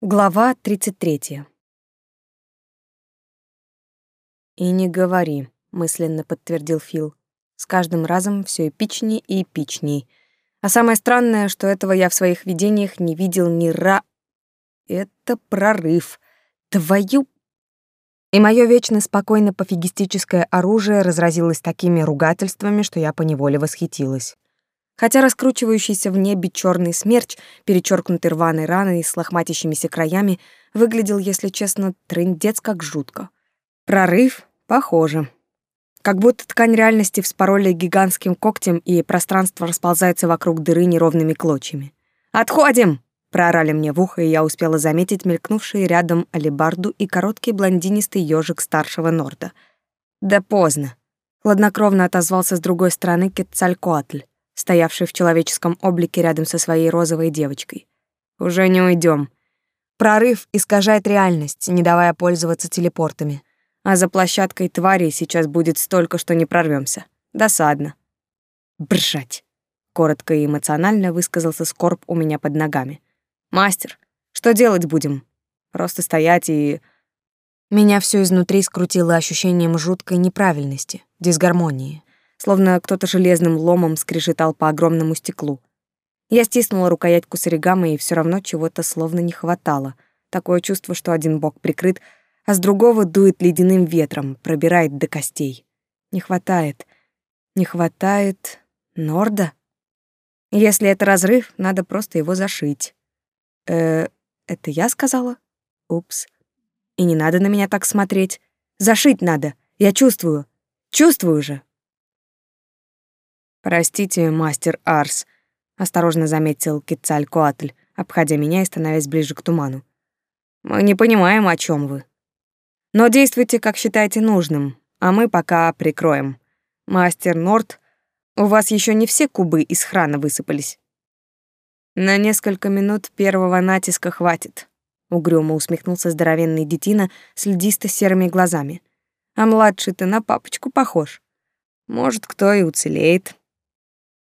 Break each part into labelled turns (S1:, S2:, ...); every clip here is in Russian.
S1: Глава 33. «И не говори», — мысленно подтвердил Фил. «С каждым разом все эпичнее и эпичней. А самое странное, что этого я в своих видениях не видел ни ра... Это прорыв. Твою...» И мое вечно спокойно пофигистическое оружие разразилось такими ругательствами, что я поневоле восхитилась хотя раскручивающийся в небе черный смерч, перечеркнутый рваной раной с лохматящимися краями, выглядел, если честно, трындец как жутко. Прорыв? Похоже. Как будто ткань реальности вспороли гигантским когтем, и пространство расползается вокруг дыры неровными клочьями. «Отходим!» — проорали мне в ухо, и я успела заметить мелькнувшие рядом алебарду и короткий блондинистый ежик старшего Норда. «Да поздно!» — хладнокровно отозвался с другой стороны Кетцалькоатль стоявший в человеческом облике рядом со своей розовой девочкой. «Уже не уйдем. Прорыв искажает реальность, не давая пользоваться телепортами. А за площадкой твари сейчас будет столько, что не прорвемся. Досадно. Бржать. Коротко и эмоционально высказался Скорб у меня под ногами. «Мастер, что делать будем? Просто стоять и...» Меня все изнутри скрутило ощущением жуткой неправильности, дисгармонии словно кто-то железным ломом скрежетал по огромному стеклу. Я стиснула рукоятку саригамы, и все равно чего-то словно не хватало. Такое чувство, что один бок прикрыт, а с другого дует ледяным ветром, пробирает до костей. Не хватает. Не хватает... Норда? Если это разрыв, надо просто его зашить. Э, это я сказала? Упс. И не надо на меня так смотреть. Зашить надо. Я чувствую. Чувствую же. «Простите, мастер Арс», — осторожно заметил Кицалькоатль, обходя меня и становясь ближе к туману. «Мы не понимаем, о чем вы. Но действуйте, как считаете нужным, а мы пока прикроем. Мастер Норт, у вас еще не все кубы из храна высыпались». «На несколько минут первого натиска хватит», — угрюмо усмехнулся здоровенный детина с льдисто-серыми глазами. «А младший ты на папочку похож. Может, кто и уцелеет».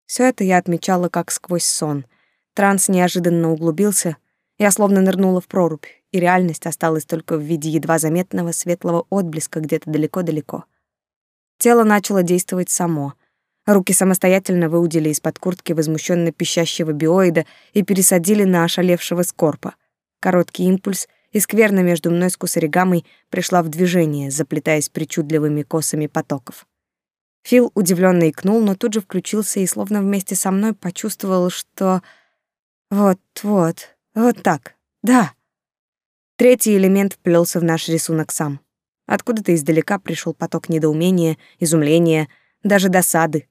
S1: Все это я отмечала как сквозь сон. Транс неожиданно углубился, я словно нырнула в прорубь, и реальность осталась только в виде едва заметного светлого отблеска где-то далеко-далеко. Тело начало действовать само. Руки самостоятельно выудили из-под куртки возмущенно пищащего биоида и пересадили на ошалевшего скорпа. Короткий импульс, и скверно между мной с кусаригамой пришла в движение, заплетаясь причудливыми косами потоков. Фил удивленно икнул, но тут же включился и словно вместе со мной почувствовал, что... Вот-вот, вот так, да. Третий элемент вплелся в наш рисунок сам. Откуда-то издалека пришел поток недоумения, изумления, даже досады.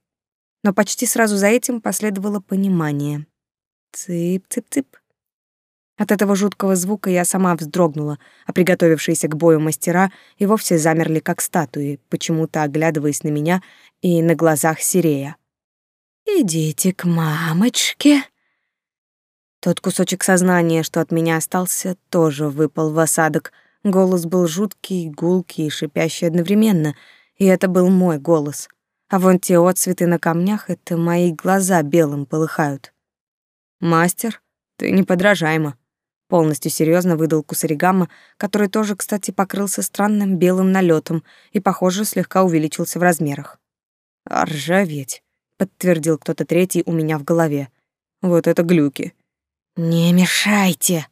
S1: Но почти сразу за этим последовало понимание. Цып-цып-цып. От этого жуткого звука я сама вздрогнула, а приготовившиеся к бою мастера и вовсе замерли как статуи, почему-то оглядываясь на меня и на глазах Сирея. «Идите к мамочке». Тот кусочек сознания, что от меня остался, тоже выпал в осадок. Голос был жуткий, гулкий и шипящий одновременно, и это был мой голос. А вон те отцветы на камнях — это мои глаза белым полыхают. «Мастер, ты неподражаема», полностью серьезно выдал Кусаригама, который тоже, кстати, покрылся странным белым налетом и, похоже, слегка увеличился в размерах. «А ржаветь», — подтвердил кто-то третий у меня в голове. «Вот это глюки». «Не мешайте!»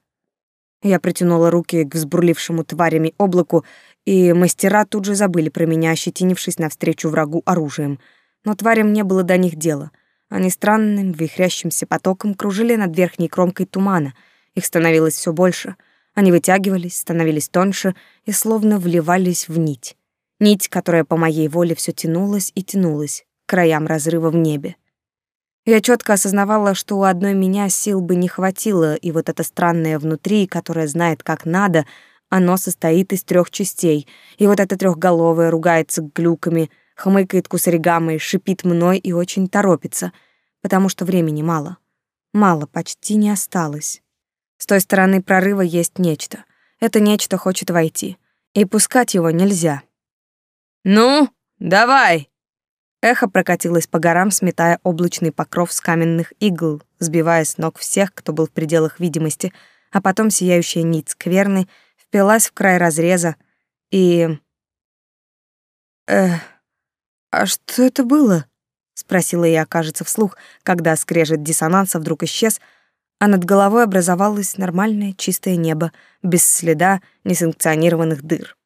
S1: Я притянула руки к взбурлившему тварями облаку, и мастера тут же забыли про меня, ощетинившись навстречу врагу оружием. Но тварям не было до них дела. Они странным, вихрящимся потоком кружили над верхней кромкой тумана — их становилось все больше. Они вытягивались, становились тоньше и словно вливались в нить. Нить, которая по моей воле все тянулась и тянулась к краям разрыва в небе. Я четко осознавала, что у одной меня сил бы не хватило, и вот это странное внутри, которое знает, как надо, оно состоит из трех частей, и вот это трехголовое ругается глюками, хмыкает кусаригамой, шипит мной и очень торопится, потому что времени мало. Мало, почти не осталось. С той стороны прорыва есть нечто. Это нечто хочет войти. И пускать его нельзя. «Ну, давай!» Эхо прокатилось по горам, сметая облачный покров с каменных игл, сбивая с ног всех, кто был в пределах видимости, а потом сияющая нить скверны впилась в край разреза и... «Эх, а что это было?» — спросила я, кажется, вслух, когда скрежет диссонанса вдруг исчез, а над головой образовалось нормальное чистое небо, без следа несанкционированных дыр.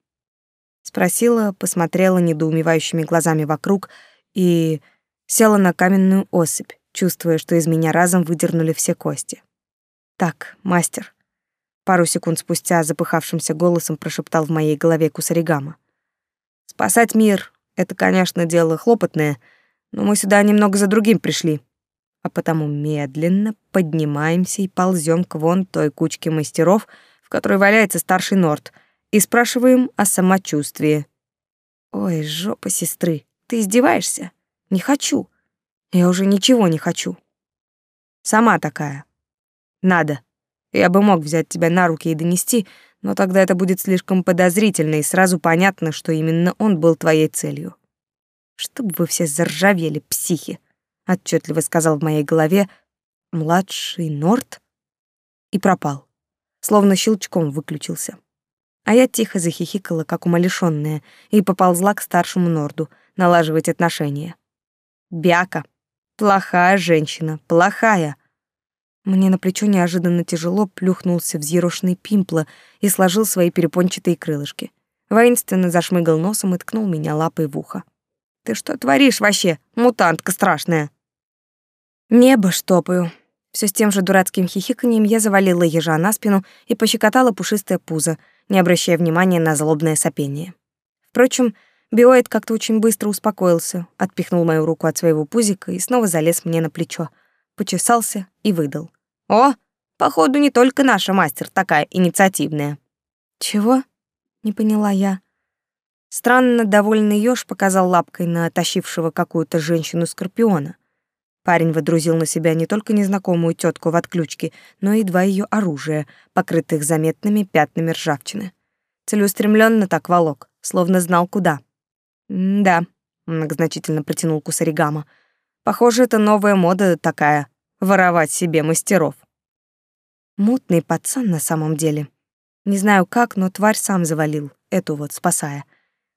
S1: Спросила, посмотрела недоумевающими глазами вокруг и села на каменную осыпь, чувствуя, что из меня разом выдернули все кости. «Так, мастер». Пару секунд спустя запыхавшимся голосом прошептал в моей голове Кусаригама. «Спасать мир — это, конечно, дело хлопотное, но мы сюда немного за другим пришли а потому медленно поднимаемся и ползем к вон той кучке мастеров, в которой валяется старший Норт, и спрашиваем о самочувствии. «Ой, жопа сестры, ты издеваешься? Не хочу. Я уже ничего не хочу. Сама такая. Надо. Я бы мог взять тебя на руки и донести, но тогда это будет слишком подозрительно, и сразу понятно, что именно он был твоей целью. Чтоб вы все заржавели, психи отчетливо сказал в моей голове «младший Норт» и пропал, словно щелчком выключился. А я тихо захихикала, как умалишённая, и поползла к старшему Норду налаживать отношения. Бяка. Плохая женщина, плохая. Мне на плечо неожиданно тяжело плюхнулся взъерошенный пимпла и сложил свои перепончатые крылышки. Воинственно зашмыгал носом и ткнул меня лапой в ухо. «Ты что творишь вообще, мутантка страшная?» Небо штопаю. Все с тем же дурацким хихиканьем я завалила ежа на спину и пощекотала пушистое пузо, не обращая внимания на злобное сопение. Впрочем, биоид как-то очень быстро успокоился, отпихнул мою руку от своего пузика и снова залез мне на плечо, почесался и выдал. «О, походу, не только наша мастер такая инициативная». «Чего?» — не поняла я. Странно довольный ёж показал лапкой на тащившего какую-то женщину-скорпиона. Парень водрузил на себя не только незнакомую тетку в отключке, но и два ее оружия, покрытых заметными пятнами ржавчины. Целеустремленно так волок, словно знал куда. «Да», — многозначительно протянул Кусаригама. «Похоже, это новая мода такая — воровать себе мастеров». Мутный пацан на самом деле. Не знаю как, но тварь сам завалил, эту вот спасая.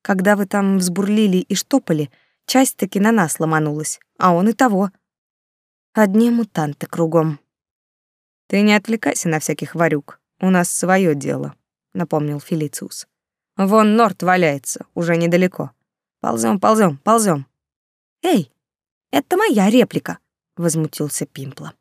S1: Когда вы там взбурлили и штопали, часть таки на нас ломанулась, а он и того — Одни мутанты кругом. Ты не отвлекайся на всяких варюк. У нас свое дело, напомнил Фелициус. Вон Норт валяется, уже недалеко. Ползем, ползем, ползем. Эй, это моя реплика, возмутился Пимпла.